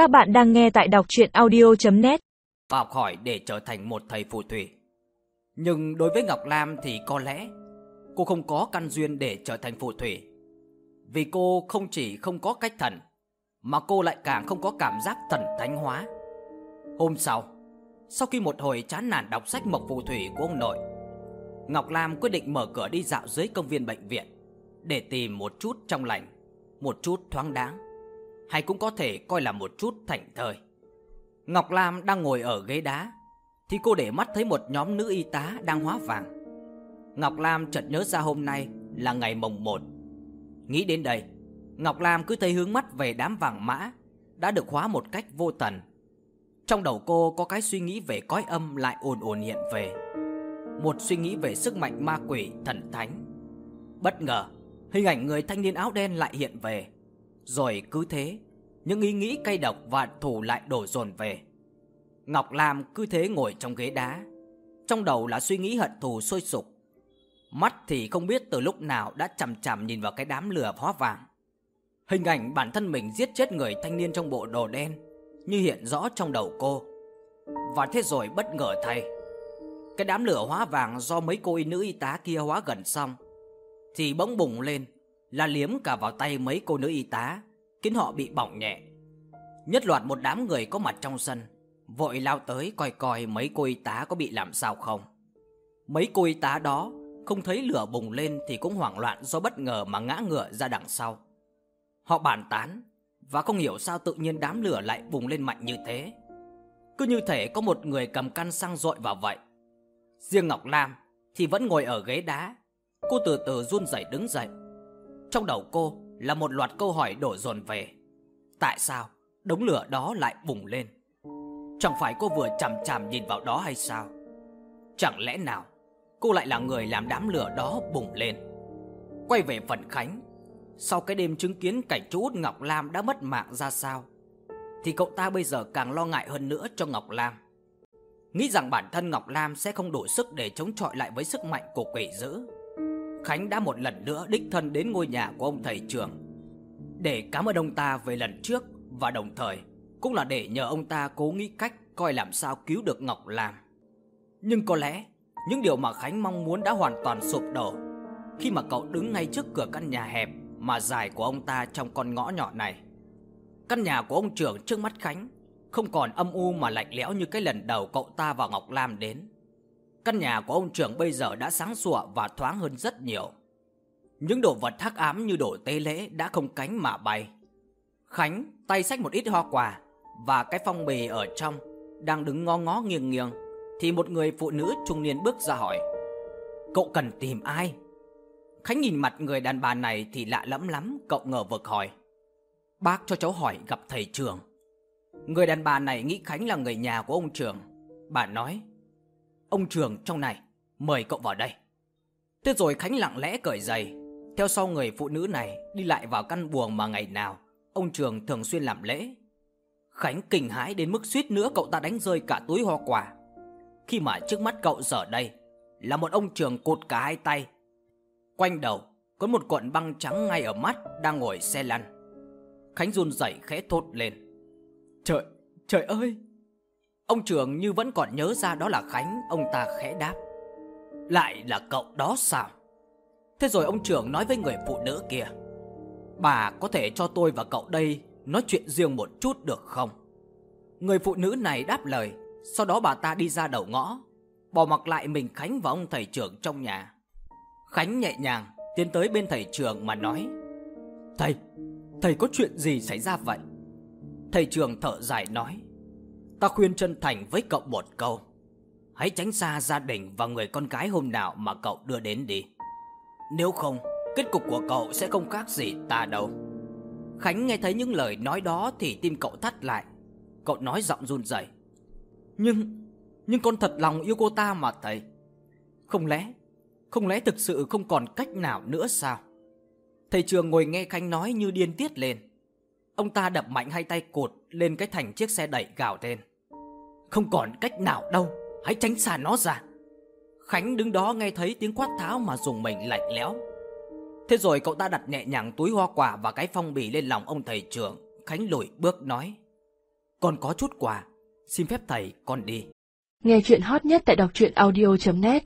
Các bạn đang nghe tại đọc chuyện audio.net và học hỏi để trở thành một thầy phù thủy. Nhưng đối với Ngọc Lam thì có lẽ cô không có căn duyên để trở thành phù thủy. Vì cô không chỉ không có cách thần, mà cô lại càng không có cảm giác thần thánh hóa. Hôm sau, sau khi một hồi chán nản đọc sách mộc phù thủy của ông nội, Ngọc Lam quyết định mở cửa đi dạo dưới công viên bệnh viện để tìm một chút trong lành, một chút thoáng đáng, hay cũng có thể coi là một chút thảnh thơi. Ngọc Lam đang ngồi ở ghế đá thì cô để mắt thấy một nhóm nữ y tá đang hóa vàng. Ngọc Lam chợt nhớ ra hôm nay là ngày mồng 1. Nghĩ đến đây, Ngọc Lam cứ thấy hướng mắt về đám vàng mã đã được hóa một cách vô tần. Trong đầu cô có cái suy nghĩ về cõi âm lại ồn ồn hiện về. Một suy nghĩ về sức mạnh ma quỷ thần thánh. Bất ngờ, hình ảnh người thanh niên áo đen lại hiện về. Rồi cứ thế, những ý nghĩ cay độc và thủ lại đổ dồn về. Ngọc Lam cứ thế ngồi trong ghế đá, trong đầu là suy nghĩ hận thù sôi sục. Mắt thì không biết từ lúc nào đã chằm chằm nhìn vào cái đám lửa hóa vàng. Hình ảnh bản thân mình giết chết người thanh niên trong bộ đồ đen như hiện rõ trong đầu cô. Và thế rồi bất ngờ thay, cái đám lửa hóa vàng do mấy cô y nữ y tá kia hóa gần xong thì bỗng bùng lên là liếm cả vào tay mấy cô nữ y tá, khiến họ bị bỏng nhẹ. Nhất loạt một đám người có mặt trong sân, vội lao tới coi coi mấy cô y tá có bị làm sao không. Mấy cô y tá đó không thấy lửa bùng lên thì cũng hoảng loạn do bất ngờ mà ngã ngửa ra đằng sau. Họ bàn tán và không hiểu sao tự nhiên đám lửa lại bùng lên mạnh như thế. Cứ như thể có một người cầm căn xăng dội vào vậy. Riêng Ngọc Lam thì vẫn ngồi ở ghế đá. Cô từ từ run rẩy đứng dậy. Trong đầu cô là một loạt câu hỏi đổ dồn về. Tại sao đống lửa đó lại bùng lên? Chẳng phải cô vừa chằm chằm nhìn vào đó hay sao? Chẳng lẽ nào cô lại là người làm đám lửa đó bùng lên? Quay về phần Khánh, sau cái đêm chứng kiến cảnh chú út Ngọc Lam đã mất mạng ra sao, thì cậu ta bây giờ càng lo ngại hơn nữa cho Ngọc Lam. Nghĩ rằng bản thân Ngọc Lam sẽ không đủ sức để chống chọi lại với sức mạnh của quỷ dữ. Khánh đã một lần nữa đích thân đến ngôi nhà của ông thầy trường để cảm ơn ông ta về lần trước và đồng thời, cũng là để nhờ ông ta cố nghĩ cách coi làm sao cứu được Ngọc Lam. Nhưng có lẽ, những điều mà Khánh mong muốn đã hoàn toàn sụp đổ khi mà cậu đứng ngay trước cửa căn nhà hẹp mà dài của ông ta trong con ngõ nhỏ này. Căn nhà của ông trưởng trước mắt Khánh không còn âm u mà lạnh lẽo như cái lần đầu cậu ta và Ngọc Lam đến. Căn nhà của ông trưởng bây giờ đã sáng sủa và thoáng hơn rất nhiều. Những đồ vật thác ám như đồ tế lễ đã không cánh mà bay. Khánh tay xách một ít hoa quả và cái phong bì ở trong đang đứng ngó ngó nghiêng nghiêng thì một người phụ nữ trung niên bước ra hỏi: "Cậu cần tìm ai?" Khánh nhìn mặt người đàn bà này thì lạ lẫm lắm, cậu ngờ vực hỏi: "Bác cho cháu hỏi gặp thầy trưởng." Người đàn bà này nghĩ Khánh là người nhà của ông trưởng. Bà nói: Ông trường trong này, mời cậu vào đây. Thế rồi Khánh lặng lẽ cởi giày, theo sau người phụ nữ này đi lại vào căn buồng mà ngày nào ông trường thường xuyên làm lễ. Khánh kinh hãi đến mức suýt nữa cậu ta đánh rơi cả túi hoa quả. Khi mà trước mắt cậu giờ đây là một ông trường cột cả hai tay. Quanh đầu có một cuộn băng trắng ngay ở mắt đang ngồi xe lăn. Khánh run rẩy khẽ thốt lên. Trời, trời ơi! Ông trường như vẫn còn nhớ ra đó là Khánh, ông ta khẽ đáp. Lại là cậu đó sao? Thế rồi ông trưởng nói với người phụ nữ kia. Bà có thể cho tôi và cậu đây nói chuyện riêng một chút được không? Người phụ nữ này đáp lời, sau đó bà ta đi ra đầu ngõ, bỏ mặc lại mình Khánh và ông thầy trưởng trong nhà. Khánh nhẹ nhàng tiến tới bên thầy trưởng mà nói: "Thầy, thầy có chuyện gì xảy ra vậy?" Thầy trưởng thở dài nói: Ta khuyên chân thành với cậu một câu. Hãy tránh xa gia đình và người con gái hôm nào mà cậu đưa đến đi. Nếu không, kết cục của cậu sẽ không khác gì ta đâu. Khánh nghe thấy những lời nói đó thì tim cậu thắt lại. Cậu nói giọng run rẩy. Nhưng, nhưng con thật lòng yêu cô ta mà thầy. Không lẽ, không lẽ thực sự không còn cách nào nữa sao? Thầy trường ngồi nghe Khánh nói như điên tiết lên. Ông ta đập mạnh hai tay cột lên cái thành chiếc xe đẩy gào lên không còn cách nào đâu. Hãy tránh xa nó ra. Khánh đứng đó nghe thấy tiếng quát tháo mà dùng mình lạnh lẽo. Thế rồi cậu ta đặt nhẹ nhàng túi hoa quả và cái phong bì lên lòng ông thầy trưởng. Khánh lùi bước nói Con có chút quà, xin phép thầy con đi. Nghe chuyện hot nhất tại đọc truyện audio.net